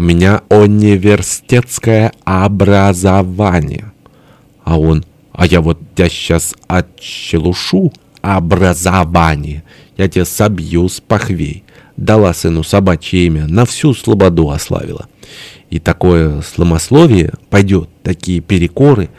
У меня университетское образование. А он, а я вот тебя сейчас отщелушу образование. Я тебя собью с похвей. Дала сыну собачье имя, на всю слободу ославила. И такое сломословие пойдет, такие перекоры.